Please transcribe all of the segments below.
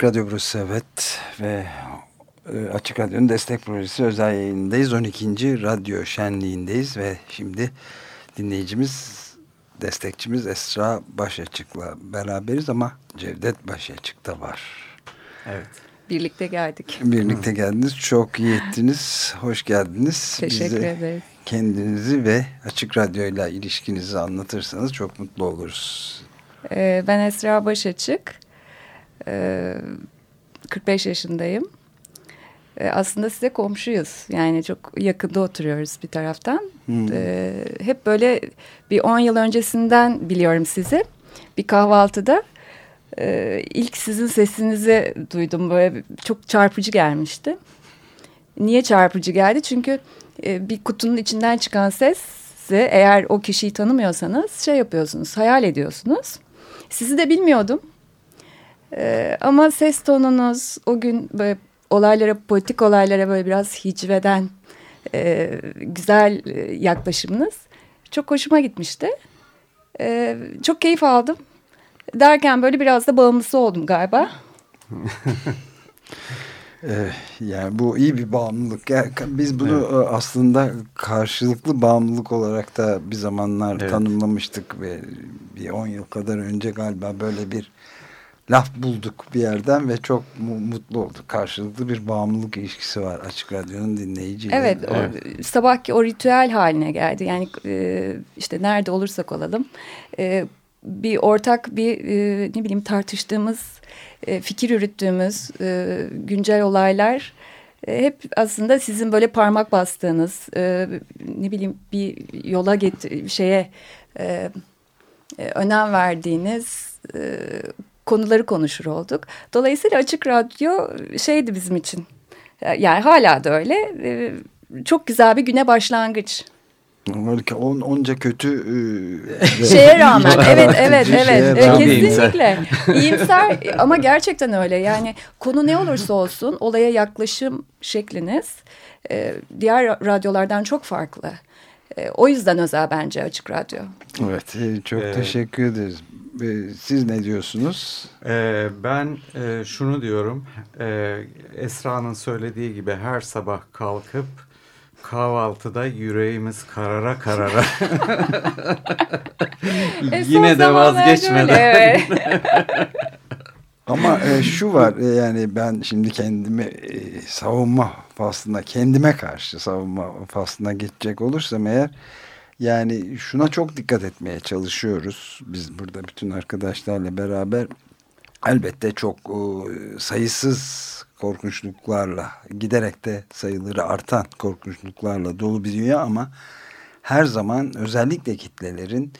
Açık Radyo burası evet ve e, Açık Radyo'nun destek projesi özel yayındayız. 12. Radyo Şenliği'ndeyiz ve şimdi dinleyicimiz, destekçimiz Esra Başaçık'la beraberiz ama Cevdet Başaçık da var. Evet. Birlikte geldik. Birlikte geldiniz. Çok iyi ettiniz. Hoş geldiniz. Teşekkür Bize ederiz. Kendinizi ve Açık Radyo'yla ilişkinizi anlatırsanız çok mutlu oluruz. Ee, ben Esra Başaçık. Ee, 45 yaşındayım. Ee, aslında size komşuyuz. Yani çok yakında oturuyoruz bir taraftan. Hmm. Ee, hep böyle bir 10 yıl öncesinden biliyorum sizi. Bir kahvaltıda e, ilk sizin sesinizi duydum. Böyle çok çarpıcı gelmişti. Niye çarpıcı geldi? Çünkü e, bir kutunun içinden çıkan ses eğer o kişiyi tanımıyorsanız şey yapıyorsunuz, hayal ediyorsunuz. Sizi de bilmiyordum. Ee, ama ses tonunuz o gün böyle olaylara, politik olaylara böyle biraz hicveden e, güzel e, yaklaşımınız çok hoşuma gitmişti. E, çok keyif aldım. Derken böyle biraz da bağımlısı oldum galiba. Eh, yani bu iyi bir bağımlılık. biz bunu evet. aslında karşılıklı bağımlılık olarak da bir zamanlar evet. tanımlamıştık ve bir 10 yıl kadar önce galiba böyle bir laf bulduk bir yerden ve çok mutlu olduk. Karşılıklı bir bağımlılık ilişkisi var Açık Radyo'nun dinleyiciyle. Evet, evet. O, sabahki o ritüel haline geldi. Yani e, işte nerede olursak olalım e, bir ortak bir e, ne bileyim tartıştığımız, e, fikir yürüttüğümüz e, güncel olaylar e, hep aslında sizin böyle parmak bastığınız e, ne bileyim bir yola get şeye e, e, önem verdiğiniz e, konuları konuşur olduk. Dolayısıyla Açık Radyo şeydi bizim için. Yani hala da öyle. Ee, çok güzel bir güne başlangıç. On, onca kötü e, şeye rağmen evet evet evet e, kesinlikle iyimser ama gerçekten öyle yani konu ne olursa olsun olaya yaklaşım şekliniz e, diğer radyolardan çok farklı. E, o yüzden özel bence Açık Radyo. Evet e, çok ee, teşekkür ederiz. E, siz ne diyorsunuz? E, ben e, şunu diyorum. E, Esra'nın söylediği gibi her sabah kalkıp kahvaltıda yüreğimiz karara karara. Yine de vazgeçmeden. Evet. Ama e, şu var e, yani ben şimdi kendimi e, savunma faslına kendime karşı savunma faslına geçecek olursam eğer yani şuna çok dikkat etmeye çalışıyoruz. Biz burada bütün arkadaşlarla beraber elbette çok e, sayısız korkunçluklarla giderek de sayıları artan korkunçluklarla dolu bir dünya ama her zaman özellikle kitlelerin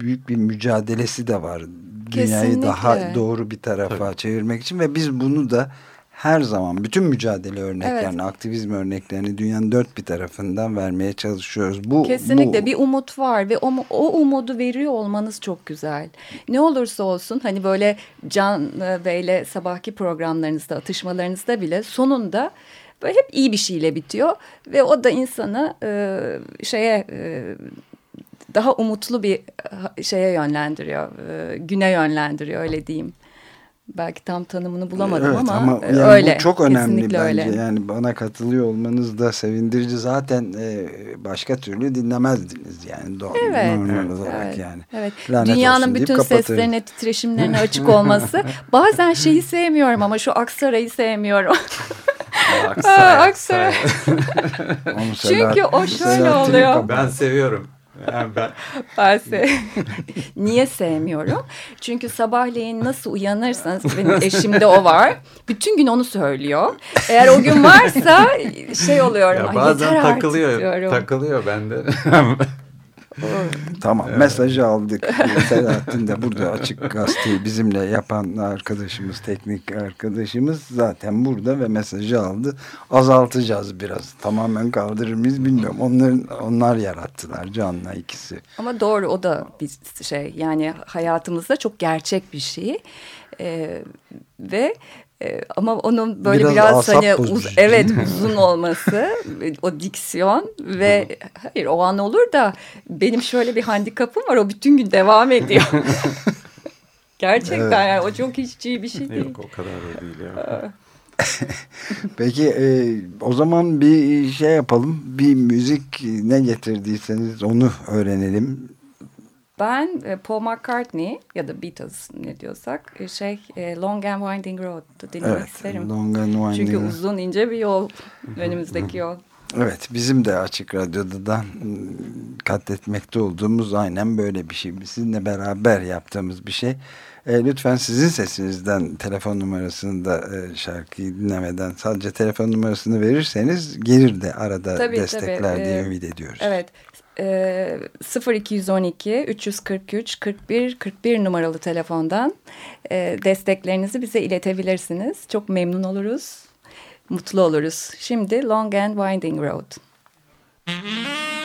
büyük bir mücadelesi de var. Dünyayı Kesinlikle. daha doğru bir tarafa Tabii. çevirmek için ve biz bunu da her zaman bütün mücadele örneklerini, evet. aktivizm örneklerini dünyanın dört bir tarafından vermeye çalışıyoruz. Bu Kesinlikle bu... bir umut var ve o, o umudu veriyor olmanız çok güzel. Ne olursa olsun hani böyle Can e, Bey'le sabahki programlarınızda, atışmalarınızda bile sonunda böyle hep iyi bir şeyle bitiyor ve o da insanı e, şeye e, daha umutlu bir şeye yönlendiriyor, e, güne yönlendiriyor öyle diyeyim. Belki tam tanımını bulamadım evet, ama, ama yani öyle. Bu çok önemli bence. Öyle. Yani bana katılıyor olmanız da sevindirici. Zaten e, başka türlü dinlemezdiniz yani doğal, evet, normal evet, olarak evet, yani. Evet. Dünyanın bütün seslerine, titreşimlerine açık olması. Bazen şeyi sevmiyorum ama şu Aksaray'ı sevmiyorum. Aksaray. Aksaray. Çünkü o şöyle oluyor. Ben seviyorum. Yani ben... ben se Niye sevmiyorum? Çünkü sabahleyin nasıl uyanırsanız benim eşimde o var. Bütün gün onu söylüyor. Eğer o gün varsa şey oluyorum. Ya bazen takılıyor. Takılıyor bende. tamam evet. mesajı aldık. Selahattin de burada açık gazeteyi bizimle yapan arkadaşımız, teknik arkadaşımız zaten burada ve mesajı aldı. Azaltacağız biraz. Tamamen kaldırır mıyız bilmiyorum. Onların, onlar yarattılar Can'la ikisi. Ama doğru o da bir şey yani hayatımızda çok gerçek bir şey. Ee, ve ee, ama onun böyle biraz, biraz hani uz evet uzun olması, o diksiyon ve hayır o an olur da benim şöyle bir handikapım var o bütün gün devam ediyor. Gerçekten evet. yani o çok hiç iyi bir şey değil. Yok o kadar da değil ya. Peki e, o zaman bir şey yapalım. Bir müzik ne getirdiyseniz onu öğrenelim. Ben e, Paul McCartney ya da Beatles ne diyorsak e, şey e, Long and Winding Road'u dinlemek evet, isterim. Long and Winding Çünkü uzun ince bir yol önümüzdeki yol. Evet bizim de Açık Radyo'da da katletmekte olduğumuz aynen böyle bir şey. Sizinle beraber yaptığımız bir şey. E, lütfen sizin sesinizden telefon numarasını da e, şarkıyı dinlemeden sadece telefon numarasını verirseniz gelir de arada tabii, destekler tabii. diye ümit ediyoruz. Evet e, 0212 343 41 41 numaralı telefondan e, desteklerinizi bize iletebilirsiniz. Çok memnun oluruz, mutlu oluruz. Şimdi Long and Winding Road. Müzik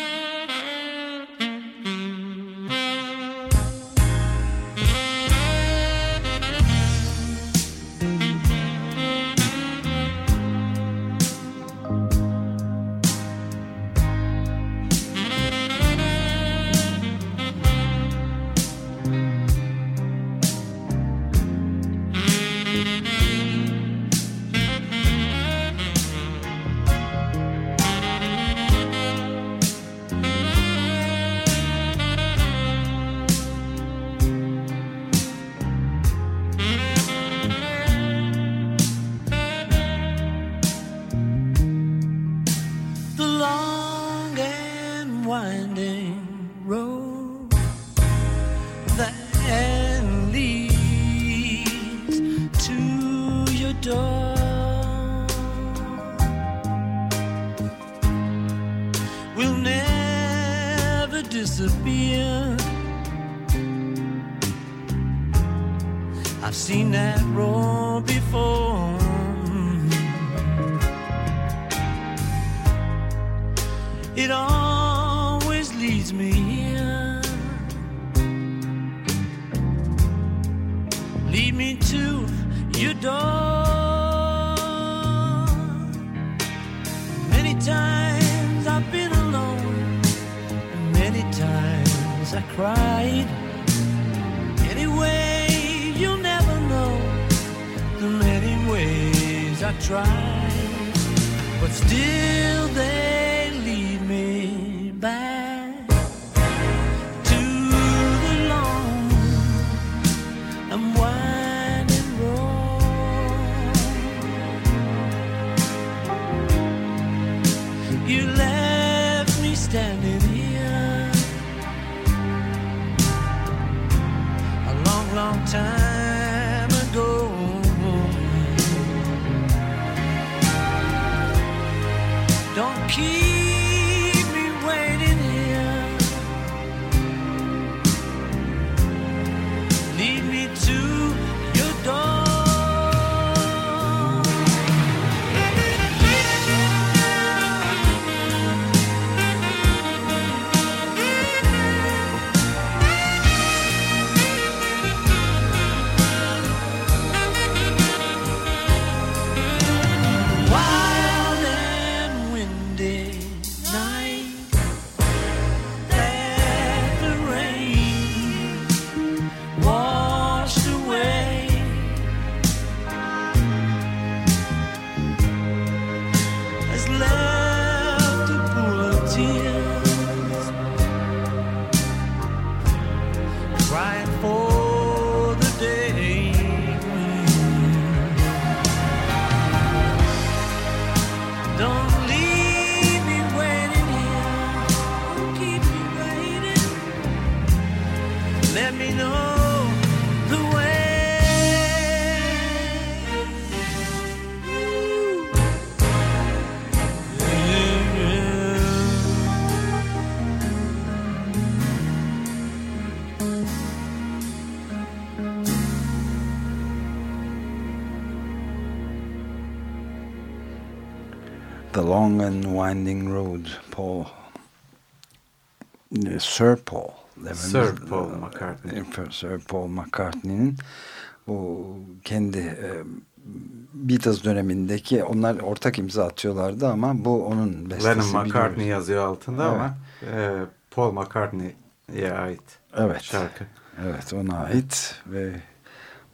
I've seen that road before. It always leads me here. Lead me to your door. Many times I've been alone, many times I cried. but still there. The Long and Winding Road Paul Sir Paul dememiz, Sir Paul McCartney Sir Paul McCartney'nin o kendi e, Beatles dönemindeki onlar ortak imza atıyorlardı ama bu onun bestesi. Lennon McCartney biliyoruz. yazıyor altında evet. ama e, Paul McCartney'e ait evet. şarkı. Evet ona ait ve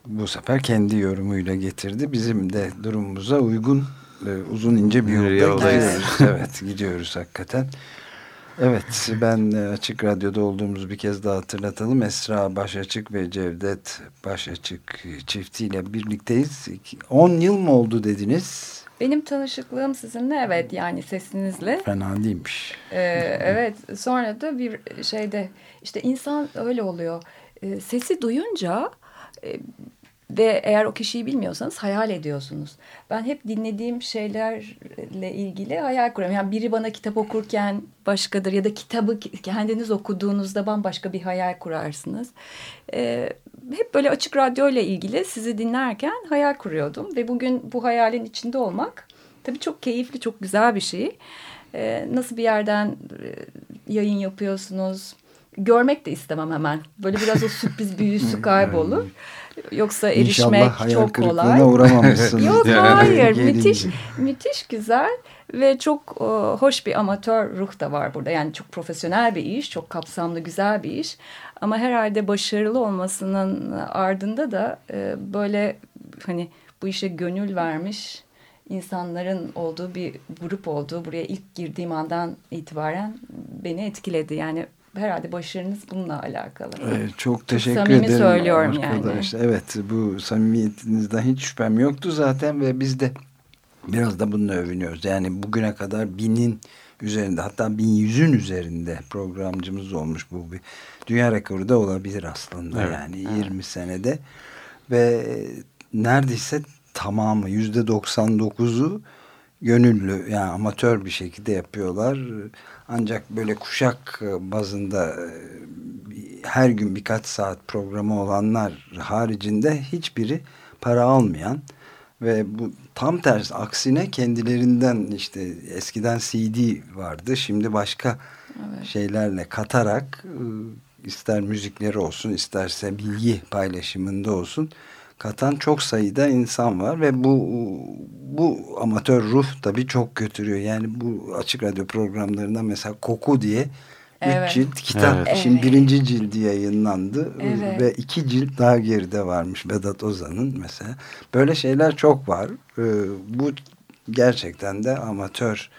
bu sefer kendi yorumuyla getirdi. Bizim de durumumuza uygun e, uzun ince bir yolda gidiyoruz. evet gidiyoruz hakikaten. Evet ben e, Açık Radyo'da olduğumuz bir kez daha hatırlatalım. Esra Başaçık ve Cevdet Başaçık çiftiyle birlikteyiz. 10 yıl mı oldu dediniz? Benim tanışıklığım sizinle evet yani sesinizle. Fena değilmiş. Ee, evet sonra da bir şeyde işte insan öyle oluyor. Ee, sesi duyunca e, ve eğer o kişiyi bilmiyorsanız hayal ediyorsunuz. Ben hep dinlediğim şeylerle ilgili hayal kuruyorum. Yani biri bana kitap okurken başkadır ya da kitabı kendiniz okuduğunuzda bambaşka bir hayal kurarsınız. Ee, hep böyle açık radyo ile ilgili sizi dinlerken hayal kuruyordum. Ve bugün bu hayalin içinde olmak tabii çok keyifli, çok güzel bir şey. Ee, nasıl bir yerden e, yayın yapıyorsunuz? Görmek de istemem hemen. Böyle biraz o sürpriz büyüsü kaybolur. Yoksa erişmek İnşallah çok kolay. uğramamışsınız. Yok hayır müthiş müthiş güzel ve çok uh, hoş bir amatör ruh da var burada. Yani çok profesyonel bir iş, çok kapsamlı güzel bir iş. Ama herhalde başarılı olmasının ardında da e, böyle hani bu işe gönül vermiş insanların olduğu bir grup olduğu buraya ilk girdiğim andan itibaren beni etkiledi. Yani herhalde başarınız bununla alakalı. Evet, çok teşekkür çok samimi ederim. söylüyorum arkadaşlar. yani. Evet bu samimiyetinizden hiç şüphem yoktu zaten ve biz de biraz da bununla övünüyoruz. Yani bugüne kadar binin üzerinde hatta bin yüzün üzerinde programcımız olmuş bu bir dünya rekoru da olabilir aslında evet. yani evet. 20 senede ve neredeyse tamamı yüzde 99'u gönüllü yani amatör bir şekilde yapıyorlar. Ancak böyle kuşak bazında e, her gün birkaç saat programı olanlar haricinde hiçbiri para almayan ve bu tam tersi aksine kendilerinden işte eskiden CD vardı şimdi başka evet. şeylerle katarak e, ister müzikleri olsun isterse bilgi paylaşımında olsun katan çok sayıda insan var ve bu bu amatör ruh tabii çok götürüyor. Yani bu açık radyo programlarından mesela Koku diye evet. üç cilt kitap. Evet. Şimdi birinci cildi yayınlandı evet. ve iki cilt daha geride varmış Vedat Ozan'ın mesela. Böyle şeyler çok var. Ee, bu gerçekten de amatör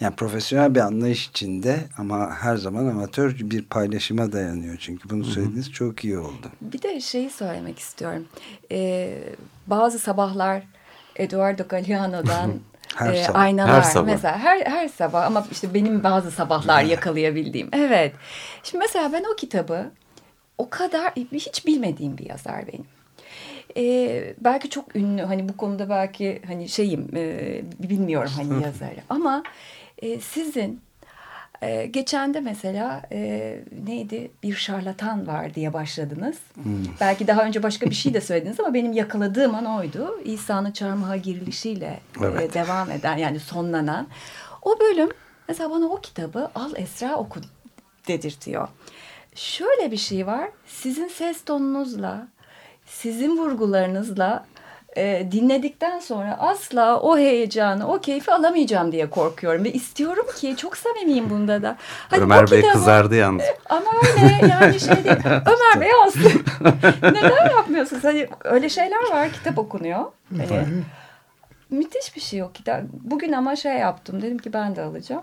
yani profesyonel bir anlayış içinde ama her zaman amatör bir paylaşıma dayanıyor. Çünkü bunu söylediğiniz Hı -hı. çok iyi oldu. Bir de şeyi söylemek istiyorum. Ee, bazı sabahlar Eduardo Galeano'dan her e, sabah. aynalar her sabah. mesela her her sabah ama işte benim bazı sabahlar yakalayabildiğim. Evet. Şimdi mesela ben o kitabı o kadar hiç bilmediğim bir yazar benim. Ee, belki çok ünlü hani bu konuda belki hani şeyim e, bilmiyorum hani yazarı ama e, sizin e, geçen de mesela e, neydi bir şarlatan var diye başladınız. Hmm. Belki daha önce başka bir şey de söylediniz ama benim yakaladığım an oydu. İsa'nın çarmıha girilişiyle e, evet. e, devam eden yani sonlanan. O bölüm mesela bana o kitabı al Esra oku dedirtiyor. Şöyle bir şey var. Sizin ses tonunuzla, sizin vurgularınızla e, dinledikten sonra asla o heyecanı, o keyfi alamayacağım diye korkuyorum. Ve istiyorum ki çok samimiyim bunda da. Hani Ömer Bey kitabı, kızardı yalnız. E, ama öyle yani şey değil. Ömer Bey aslında neden yapmıyorsunuz? Hani öyle şeyler var kitap okunuyor. Hani, müthiş bir şey o kitap. Bugün ama şey yaptım. Dedim ki ben de alacağım.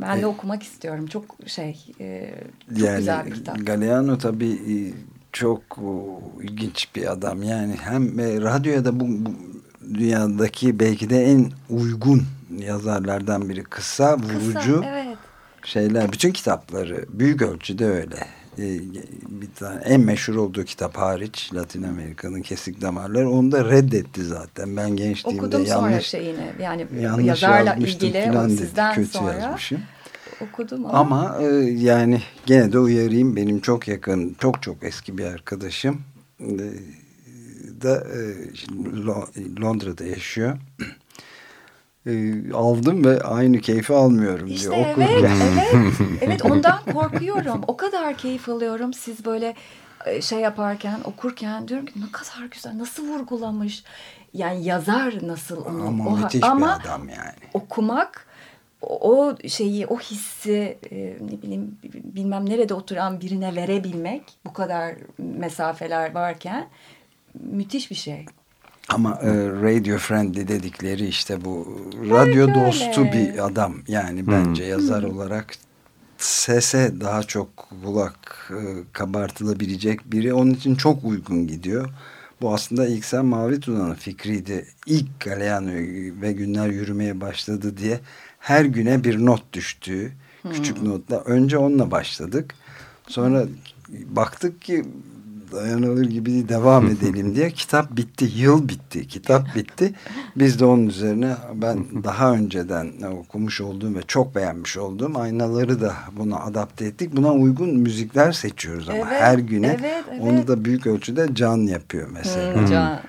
Ben de e, okumak istiyorum. Çok şey, e, çok yani, güzel bir kitap. Galeano tabii e, çok ilginç bir adam. Yani hem e, radyoya da bu, bu dünyadaki belki de en uygun yazarlardan biri. Kısa, vurucu Kısa, evet. şeyler. Bütün kitapları büyük ölçüde öyle. E, bir tane en meşhur olduğu kitap hariç Latin Amerika'nın Kesik Damarları onu da reddetti zaten. Ben gençliğimde Okudum yanlış, sonra şeyini. Yani yanlış yazarla ilgili o sizden kötü sonra. Yazmışım okudum ama. Ama e, yani gene de uyarayım benim çok yakın çok çok eski bir arkadaşım e, da e, Londra'da yaşıyor. e, aldım ve aynı keyfi almıyorum işte. Evet, evet, evet ondan korkuyorum. O kadar keyif alıyorum. Siz böyle e, şey yaparken, okurken diyorum ki ne kadar güzel, nasıl vurgulamış. Yani yazar nasıl onu. Ama o, müthiş ama bir adam yani. okumak o şeyi, o hissi e, ne bileyim bilmem nerede oturan birine verebilmek bu kadar mesafeler varken müthiş bir şey. Ama e, radio friendly dedikleri işte bu radyo Belki dostu öyle. bir adam. Yani bence yazar olarak sese daha çok kulak e, kabartılabilecek biri. Onun için çok uygun gidiyor. Bu aslında ilk sen Mavi Tuna'nın fikriydi. İlk Galeano ve günler yürümeye başladı diye her güne bir not düştüğü küçük notla. Önce onunla başladık. Sonra baktık ki dayanılır gibi devam edelim diye kitap bitti. Yıl bitti. Kitap bitti. Biz de onun üzerine ben daha önceden okumuş olduğum ve çok beğenmiş olduğum aynaları da buna adapte ettik. Buna uygun müzikler seçiyoruz ama Evet, her güne evet, evet. onu da büyük ölçüde can yapıyor mesela. Hmm, can.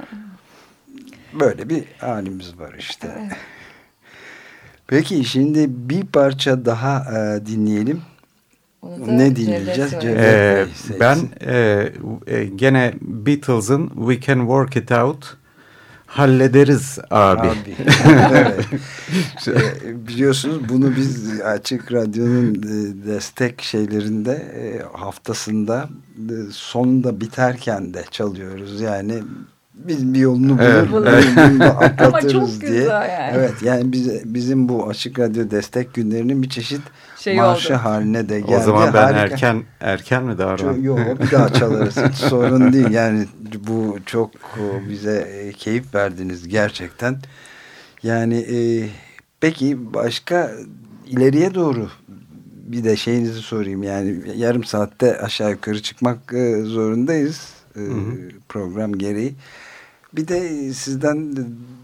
Böyle bir halimiz var işte. Peki şimdi bir parça daha e, dinleyelim. Ne dinleyeceğiz? Cevdet Ee, ben e, e, gene Beatles'ın We Can Work It Out hallederiz abi. Abi. evet. Ee, biliyorsunuz bunu biz Açık Radyo'nun e, destek şeylerinde e, haftasında e, sonunda biterken de çalıyoruz. Yani biz bir yolunu bulur, Evet, bunu evet. atlatırız Ama çok diye. güzel yani. Evet yani biz, bizim bu Açık Radyo destek günlerinin bir çeşit Şey marşı oldu. haline de geldi. o zaman ben Harika. erken erken mi davran? Yok bir daha çalarız hiç sorun değil yani bu çok o, bize e, keyif verdiniz gerçekten yani e, peki başka ileriye doğru bir de şeyinizi sorayım yani yarım saatte aşağı yukarı çıkmak e, zorundayız e, program gereği bir de sizden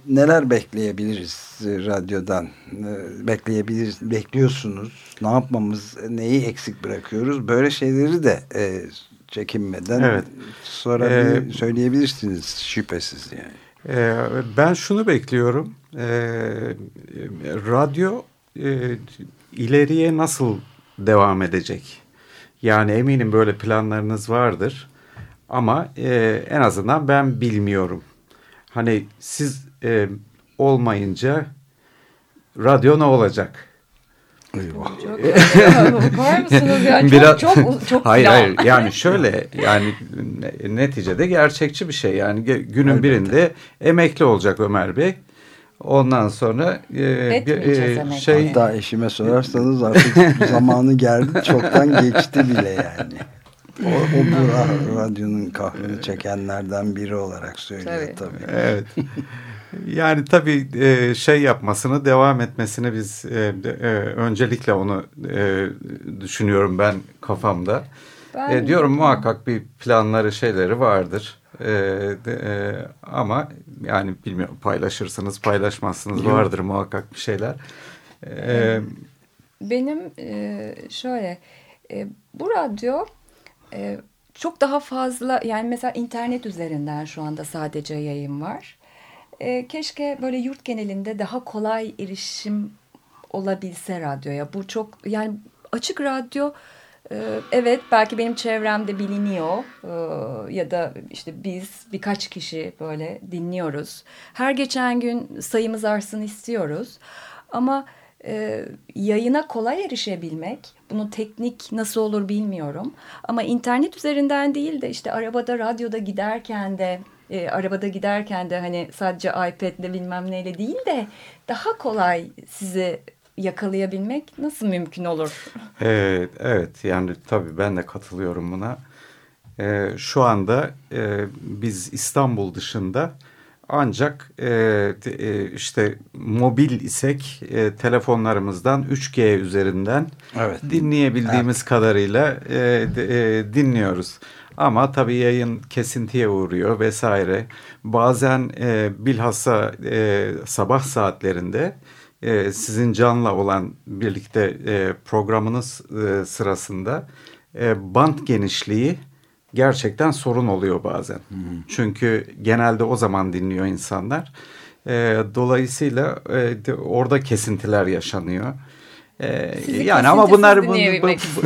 neler bekleyebiliriz e, radyodan? E, Bekleyebiliriz, bekliyorsunuz. Ne yapmamız, neyi eksik bırakıyoruz? Böyle şeyleri de e, çekinmeden Evet. sorabilir, Ee, söyleyebilirsiniz şüphesiz yani. Ee, ben şunu bekliyorum. Ee, radyo e, ileriye nasıl devam edecek? Yani eminim böyle planlarınız vardır. Ama e, en azından ben bilmiyorum. Hani siz e, olmayınca radyo ne olacak? Eyvah. Çok. Bakar mısınız yani Biraz- çok çok çok hayır hayır yani şöyle yani ne- neticede gerçekçi bir şey yani günün Elbette. birinde emekli olacak Ömer Bey. Ondan sonra e, bir, emekli. şey Hatta eşime sorarsanız artık zamanı geldi. Çoktan geçti bile yani. O, o bu ra- radyonun kahrını çekenlerden biri olarak söylüyor Tabii. tabii. evet. Yani tabii e, şey yapmasını devam etmesini biz e, e, öncelikle onu düşünüyorum ben kafamda. Ben- diyorum muhakkak bir planları şeyleri vardır. E, ama yani bilmiyorum paylaşırsınız paylaşmazsınız vardır muhakkak bir şeyler. Benim e, şöyle e, bu radyo e, çok daha fazla yani mesela internet üzerinden şu anda sadece yayın var. E, keşke böyle yurt genelinde daha kolay erişim olabilse radyoya. Bu çok yani açık radyo e, evet belki benim çevremde biliniyor e, ya da işte biz birkaç kişi böyle dinliyoruz. Her geçen gün sayımız artsın istiyoruz. Ama e, yayına kolay erişebilmek, bunun teknik nasıl olur bilmiyorum. Ama internet üzerinden değil de işte arabada, radyoda giderken de, e, arabada giderken de hani sadece iPad'le bilmem neyle değil de daha kolay sizi yakalayabilmek nasıl mümkün olur? Evet, evet yani tabii ben de katılıyorum buna. Ee, şu anda e, biz İstanbul dışında ancak e, e, işte mobil isek e, telefonlarımızdan 3G üzerinden Evet. dinleyebildiğimiz kadarıyla e, de- e, dinliyoruz. Ama tabii yayın kesintiye uğruyor vesaire. Bazen e, bilhassa e, sabah saatlerinde e, sizin canla olan birlikte e, programınız e, sırasında e, band genişliği gerçekten sorun oluyor bazen. Çünkü genelde o zaman dinliyor insanlar. E, dolayısıyla e, de, orada kesintiler yaşanıyor. Ee, yani ama bunlar bu, bu,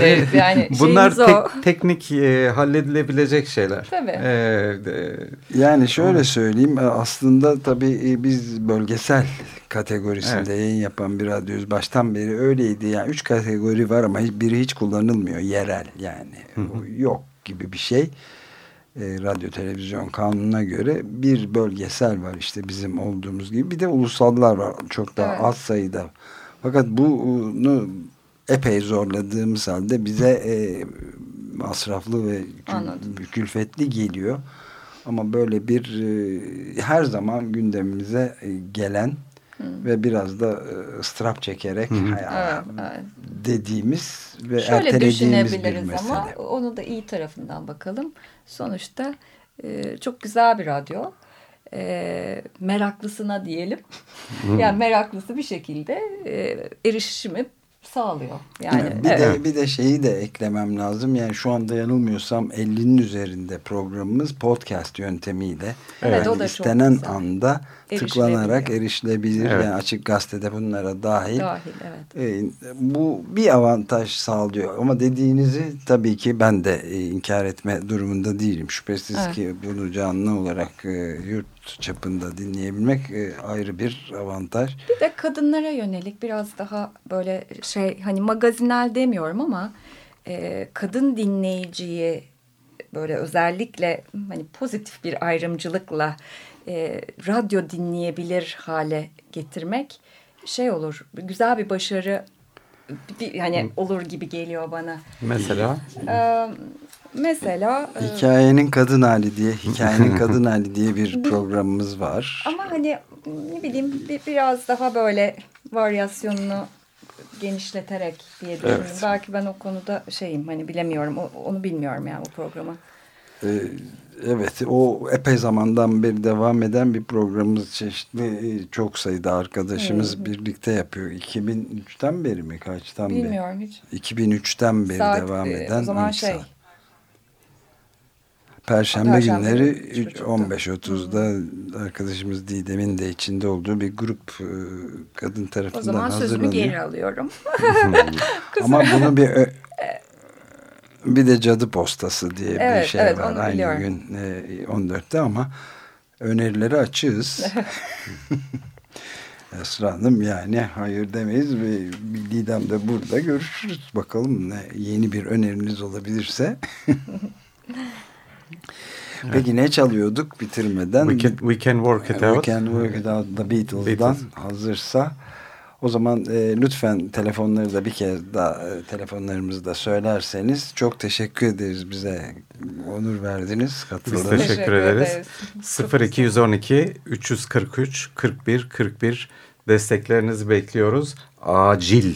yani bunlar tek, teknik e, halledilebilecek şeyler. Tabii. Ee, de, yani şöyle söyleyeyim aslında tabii e, biz bölgesel kategorisinde evet. yayın yapan bir radyoyuz. Baştan beri öyleydi. Yani üç kategori var ama biri hiç kullanılmıyor. Yerel yani. Hı hı. Yok gibi bir şey. E, radyo televizyon kanununa göre bir bölgesel var işte bizim olduğumuz gibi. Bir de ulusallar var. Çok daha evet. az sayıda fakat bunu epey zorladığımız halde bize e, masraflı ve Anladım. külfetli geliyor. Ama böyle bir e, her zaman gündemimize e, gelen Hı. ve biraz da e, ıstırap çekerek Hı. evet, evet. dediğimiz ve Şöyle ertelediğimiz bir mesele. ama onu da iyi tarafından bakalım. Sonuçta e, çok güzel bir radyo e, meraklısına diyelim. yani meraklısı bir şekilde e, erişimi sağlıyor. Yani bir evet. de bir de şeyi de eklemem lazım. Yani şu anda yanılmıyorsam 50'nin üzerinde programımız podcast yöntemiyle. Evet, yani o da istenen çok anda tıklanarak erişilebilir. Evet. Yani açık gazetede bunlara dahil. Dahil evet. E, bu bir avantaj sağlıyor. Ama dediğinizi tabii ki ben de e, inkar etme durumunda değilim. Şüphesiz evet. ki bunu canlı olarak e, yurt çapında dinleyebilmek e, ayrı bir avantaj. Bir de kadınlara yönelik biraz daha böyle şey hani magazinel demiyorum ama e, kadın dinleyiciyi böyle özellikle hani pozitif bir ayrımcılıkla e, radyo dinleyebilir hale getirmek şey olur. Güzel bir başarı bir, hani olur gibi geliyor bana. Mesela? Ee, mesela e, hikayenin kadın hali diye hikayenin kadın hali diye bir programımız var. Ama hani ne bileyim bir, biraz daha böyle varyasyonunu genişleterek diye düşünüyorum. Evet. Belki ben o konuda şeyim hani bilemiyorum. O, onu bilmiyorum yani o programı. Ee, evet o epey zamandan beri devam eden bir programımız çeşitli e, çok sayıda arkadaşımız hmm. birlikte yapıyor. 2003'ten beri mi kaçtan beri? Bilmiyorum hiç. 2003'ten beri Saat, devam e, eden. O zaman şey. Perşembe, Perşembe günleri 15.30'da arkadaşımız Didem'in de içinde olduğu bir grup e, kadın tarafından hazırlanıyor. O zaman sözümü geri alıyorum. Ama bunu bir bir de cadı postası diye evet, bir şey evet, var. Aynı biliyorum. gün e, 14'te ama önerileri açığız. Esra Hanım yani hayır demeyiz ve Didem de burada görüşürüz. Bakalım ne yeni bir öneriniz olabilirse. Peki ne çalıyorduk bitirmeden? We can, we can work it out. We can work it out the Beatles'dan Beatles. hazırsa. O zaman e, lütfen telefonları da bir kez daha e, telefonlarımızı da söylerseniz çok teşekkür ederiz bize onur verdiniz katıldınız. Biz teşekkür, teşekkür ederiz. 0212 343 41 41 desteklerinizi bekliyoruz. Acil.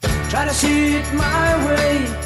Try to see it my way.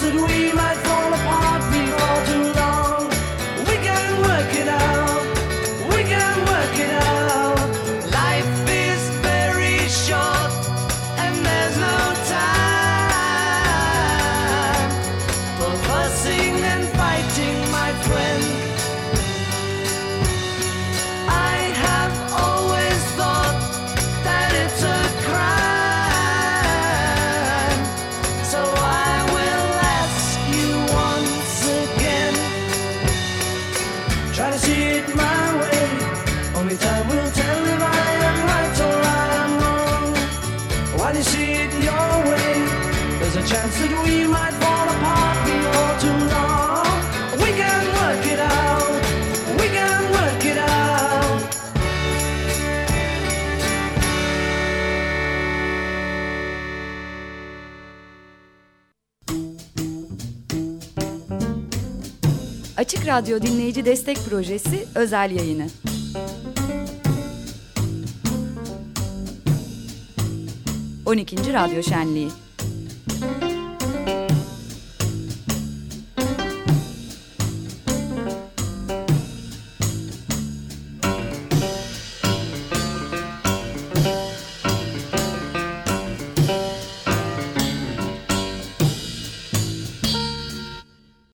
that we might a chance that we might fall apart before too long. We can work it out. We can work it out. Açık Radyo Dinleyici Destek Projesi özel yayını. 12. Radyo Şenliği